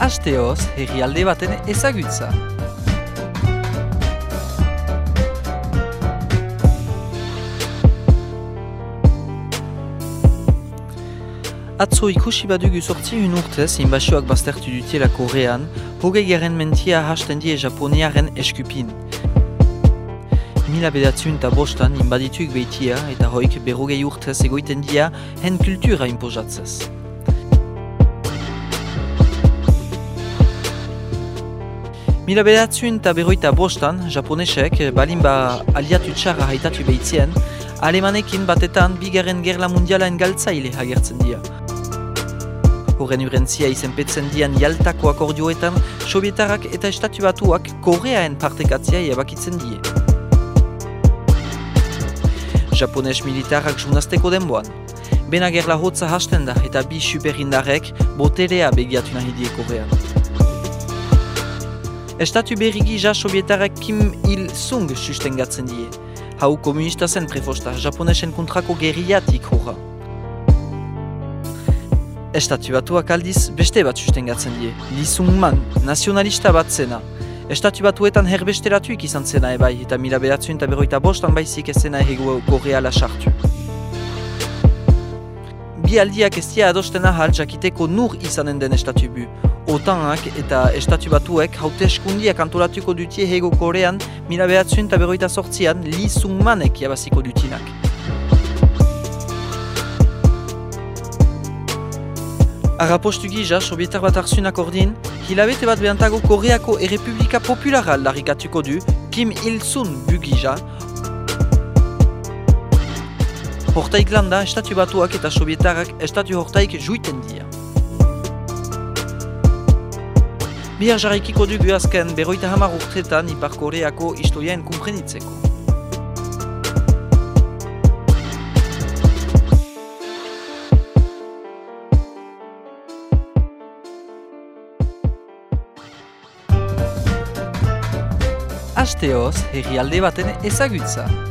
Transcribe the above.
Asteoz, herrialde baten ezagutza. Atzo ikusi badugu sortzi un urtez inbasioak baztertu dutiela Korean, hogei garen mentia hasten die Japoniaren eskupin. Mila bedatzun eta bostan inbadituik behitia eta hoik berrogei urtez egoiten dia hen kultura impozatzez. Mila bedatzun eta berroita bostan, japonesek balin ba aliatu txarra haitatu behitzien, alemanekin batetan bigarren gerla mundialaen galtzaile agertzen dira. Horren urentzia izenpetzen dian jaltako akordioetan, sobietarrak eta estatu batuak koreaen partekatzia eabakitzen die. Japones militarrak junazteko denboan. Bena gerla hotza hasten da eta bi superindarrek boterea begiatu nahi die korean. Estatu berrigi ja sobietarrak Kim Il-sung sustengatzen die. Hau komunista zen prefosta, japonesen kontrako gerriatik horra. Estatu batuak aldiz beste bat sustengatzen die, Lee Sung-man, nazionalista bat zena. Estatu batuetan herbesteratuik izan zena ebai, eta mila beratzuen eta berroita bostan baizik ezena errego koreala sartu. Bi aldiak ez dia adosten ahal jakiteko nur izanen den estatu bu. Otanak eta estatu batuek haute eskundiak antolatuko dutie hego korean mila beratzuen eta berroita sortzian Lee Sung-manek jabaziko dutinak. Arrapostu gija, sobietar bat arzunak ordin, hilabete bat behantago Koreako Errepublika Populara larrikatuko du Kim Il-sun bu Hortaik landa, estatu batuak eta sobietarrak estatu hortaik juiten dira. Bihar jarraikiko dugu azken berroita hamar urtetan Ipar Koreako historiaen kumprenitzeko. Asteoz, herrialde baten ezagutza.